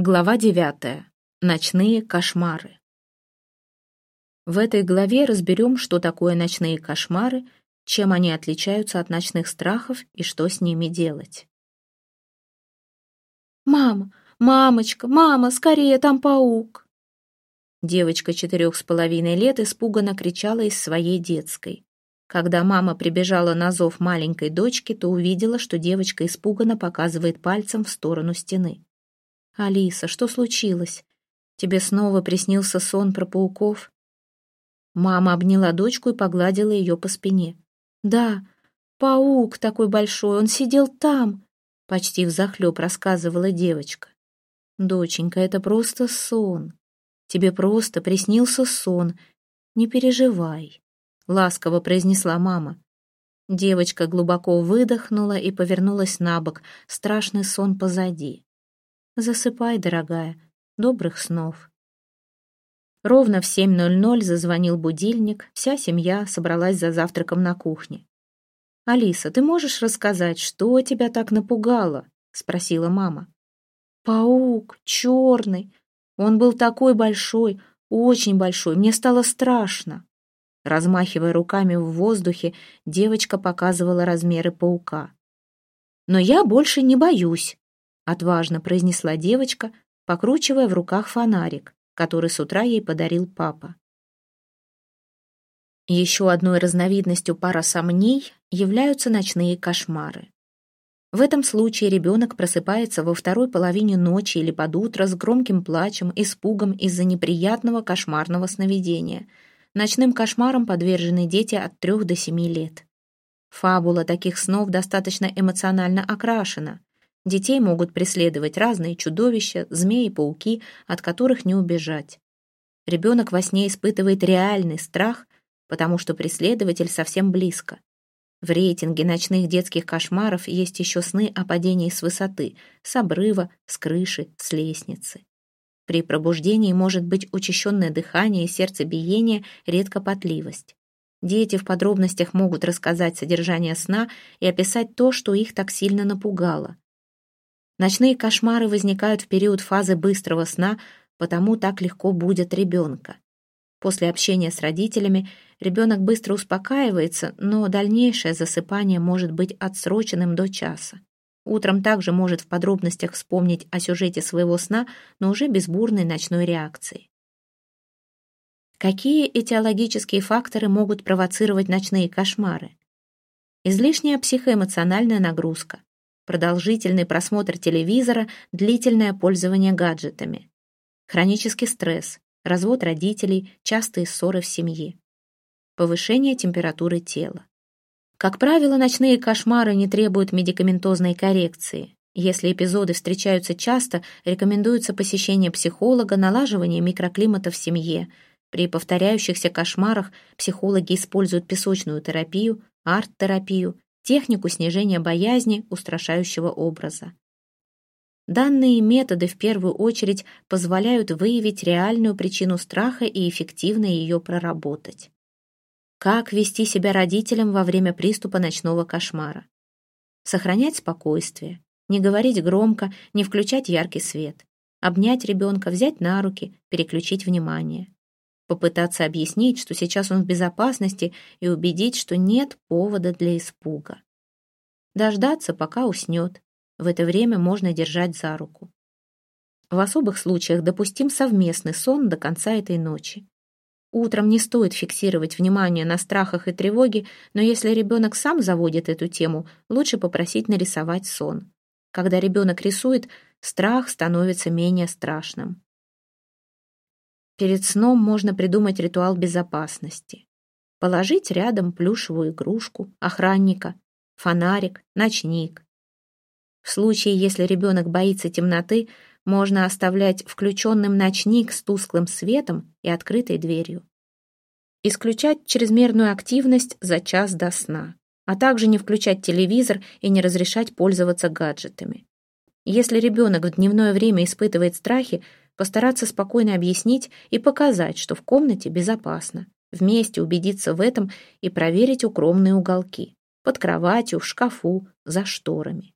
Глава девятая. Ночные кошмары. В этой главе разберем, что такое ночные кошмары, чем они отличаются от ночных страхов и что с ними делать. «Мама! Мамочка! Мама! Скорее, там паук!» Девочка четырех с половиной лет испуганно кричала из своей детской. Когда мама прибежала на зов маленькой дочки, то увидела, что девочка испуганно показывает пальцем в сторону стены. «Алиса, что случилось? Тебе снова приснился сон про пауков?» Мама обняла дочку и погладила ее по спине. «Да, паук такой большой, он сидел там!» Почти взахлеб рассказывала девочка. «Доченька, это просто сон. Тебе просто приснился сон. Не переживай», — ласково произнесла мама. Девочка глубоко выдохнула и повернулась на бок. Страшный сон позади. Засыпай, дорогая. Добрых снов. Ровно в 7.00 зазвонил будильник, вся семья собралась за завтраком на кухне. «Алиса, ты можешь рассказать, что тебя так напугало?» — спросила мама. «Паук, черный. Он был такой большой, очень большой. Мне стало страшно». Размахивая руками в воздухе, девочка показывала размеры паука. «Но я больше не боюсь», отважно произнесла девочка, покручивая в руках фонарик, который с утра ей подарил папа. Еще одной разновидностью парасомний являются ночные кошмары. В этом случае ребенок просыпается во второй половине ночи или под утро с громким плачем, испугом из-за неприятного кошмарного сновидения. Ночным кошмарам подвержены дети от 3 до 7 лет. Фабула таких снов достаточно эмоционально окрашена. Детей могут преследовать разные чудовища, змеи, пауки, от которых не убежать. Ребенок во сне испытывает реальный страх, потому что преследователь совсем близко. В рейтинге ночных детских кошмаров есть еще сны о падении с высоты, с обрыва, с крыши, с лестницы. При пробуждении может быть учащенное дыхание сердцебиение, редко потливость. Дети в подробностях могут рассказать содержание сна и описать то, что их так сильно напугало. Ночные кошмары возникают в период фазы быстрого сна, потому так легко будет ребенка. После общения с родителями ребенок быстро успокаивается, но дальнейшее засыпание может быть отсроченным до часа. Утром также может в подробностях вспомнить о сюжете своего сна, но уже без бурной ночной реакции. Какие этиологические факторы могут провоцировать ночные кошмары? Излишняя психоэмоциональная нагрузка, продолжительный просмотр телевизора, длительное пользование гаджетами. Хронический стресс, развод родителей, частые ссоры в семье. Повышение температуры тела. Как правило, ночные кошмары не требуют медикаментозной коррекции. Если эпизоды встречаются часто, рекомендуется посещение психолога, налаживание микроклимата в семье. При повторяющихся кошмарах психологи используют песочную терапию, арт-терапию, технику снижения боязни устрашающего образа. Данные методы в первую очередь позволяют выявить реальную причину страха и эффективно ее проработать. Как вести себя родителям во время приступа ночного кошмара? Сохранять спокойствие, не говорить громко, не включать яркий свет, обнять ребенка, взять на руки, переключить внимание. Попытаться объяснить, что сейчас он в безопасности, и убедить, что нет повода для испуга. Дождаться, пока уснет. В это время можно держать за руку. В особых случаях допустим совместный сон до конца этой ночи. Утром не стоит фиксировать внимание на страхах и тревоге, но если ребенок сам заводит эту тему, лучше попросить нарисовать сон. Когда ребенок рисует, страх становится менее страшным. Перед сном можно придумать ритуал безопасности. Положить рядом плюшевую игрушку, охранника, фонарик, ночник. В случае, если ребенок боится темноты, можно оставлять включенным ночник с тусклым светом и открытой дверью. Исключать чрезмерную активность за час до сна, а также не включать телевизор и не разрешать пользоваться гаджетами. Если ребенок в дневное время испытывает страхи, постараться спокойно объяснить и показать, что в комнате безопасно, вместе убедиться в этом и проверить укромные уголки, под кроватью, в шкафу, за шторами.